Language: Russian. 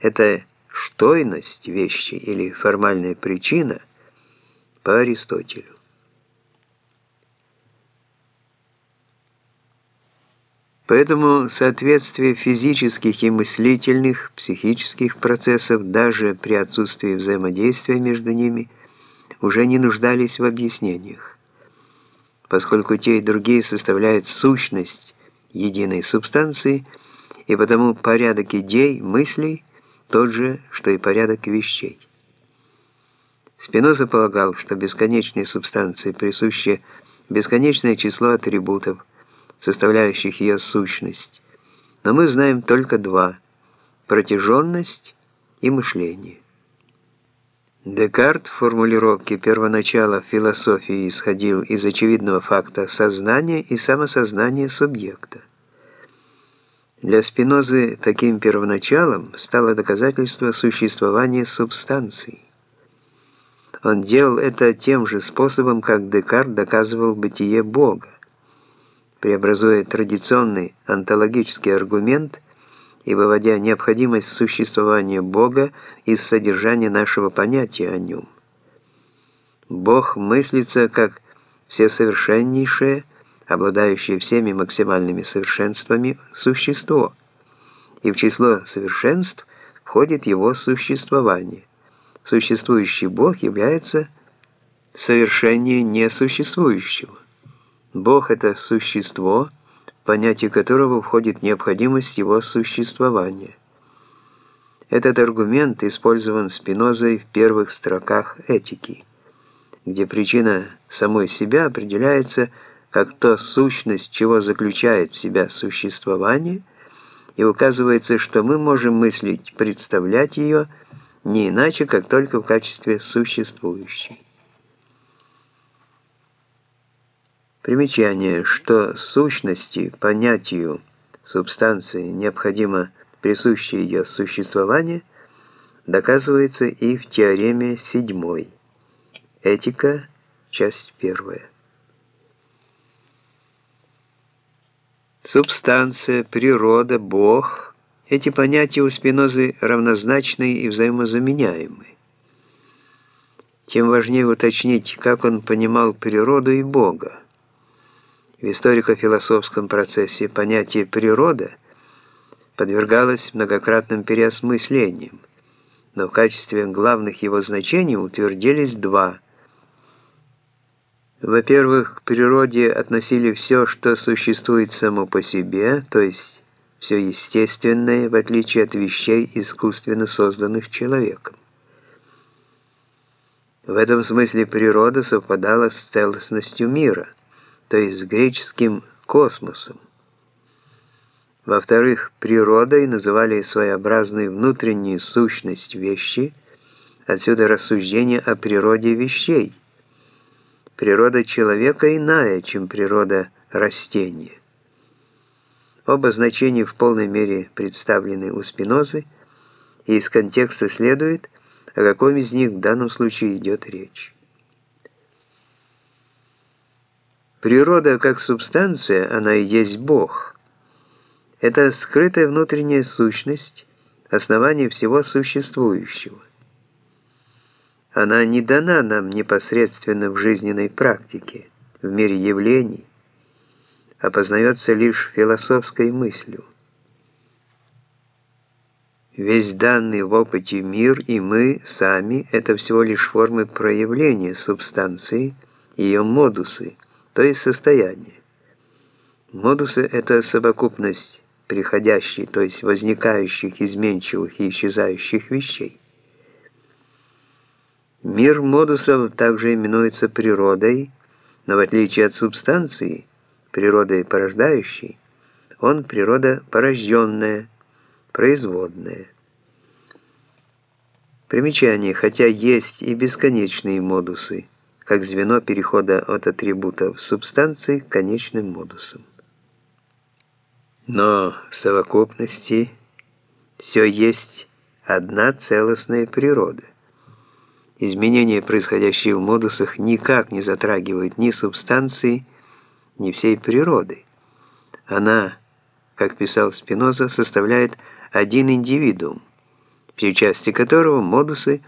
Это штойность вещи или формальная причина по Аристотелю. Поэтому соответствие физических и мыслительных, психических процессов даже при отсутствии взаимодействия между ними уже не нуждались в объяснениях, поскольку те и другие составляют сущность единой субстанции, и потому порядок идей, мыслей тот же, что и порядок вещей. Спиноза полагал, что бесконечной субстанции присуще бесконечное число атрибутов, составляющих ее сущность, но мы знаем только два – протяженность и мышление. Декарт в формулировке первоначала философии исходил из очевидного факта сознания и самосознания субъекта. Для Спинозы таким первоначалом стало доказательство существования субстанции. Он делал это тем же способом, как Декарт доказывал бытие Бога преобразуя традиционный онтологический аргумент и выводя необходимость существования Бога из содержания нашего понятия о нем. Бог мыслится как всесовершеннейшее, обладающее всеми максимальными совершенствами существо, и в число совершенств входит его существование. Существующий Бог является совершеннее несуществующего. Бог – это существо, в понятие которого входит необходимость его существования. Этот аргумент использован Спинозой в первых строках «Этики», где причина самой себя определяется как то сущность, чего заключает в себя существование, и указывается, что мы можем мыслить, представлять ее не иначе, как только в качестве существующей. Примечание, что сущности, понятию, субстанции необходимо присущее ее существование, доказывается и в теореме седьмой. Этика, часть первая. Субстанция, природа, Бог – эти понятия у Спинозы равнозначны и взаимозаменяемы. Тем важнее уточнить, как он понимал природу и Бога. В историко-философском процессе понятие «природа» подвергалось многократным переосмыслениям, но в качестве главных его значений утвердились два. Во-первых, к природе относили все, что существует само по себе, то есть все естественное, в отличие от вещей, искусственно созданных человеком. В этом смысле природа совпадала с целостностью мира – то есть с греческим космосом. Во-вторых, природой называли своеобразную внутреннюю сущность вещи, отсюда рассуждение о природе вещей. Природа человека иная, чем природа растения. Оба значения в полной мере представлены у Спинозы, и из контекста следует, о каком из них в данном случае идет речь. Природа как субстанция, она и есть Бог. Это скрытая внутренняя сущность, основание всего существующего. Она не дана нам непосредственно в жизненной практике, в мире явлений, а познается лишь философской мыслью. Весь данный в опыте мир и мы сами – это всего лишь формы проявления субстанции, ее модусы – то есть состояние. Модусы – это совокупность приходящей, то есть возникающих, изменчивых и исчезающих вещей. Мир модусов также именуется природой, но в отличие от субстанции, природой порождающей, он природа порожденная, производная. Примечание, хотя есть и бесконечные модусы – как звено перехода от атрибутов субстанции к конечным модусам. Но в совокупности все есть одна целостная природа. Изменения, происходящие в модусах, никак не затрагивают ни субстанции, ни всей природы. Она, как писал Спиноза, составляет один индивидуум. при части которого модусы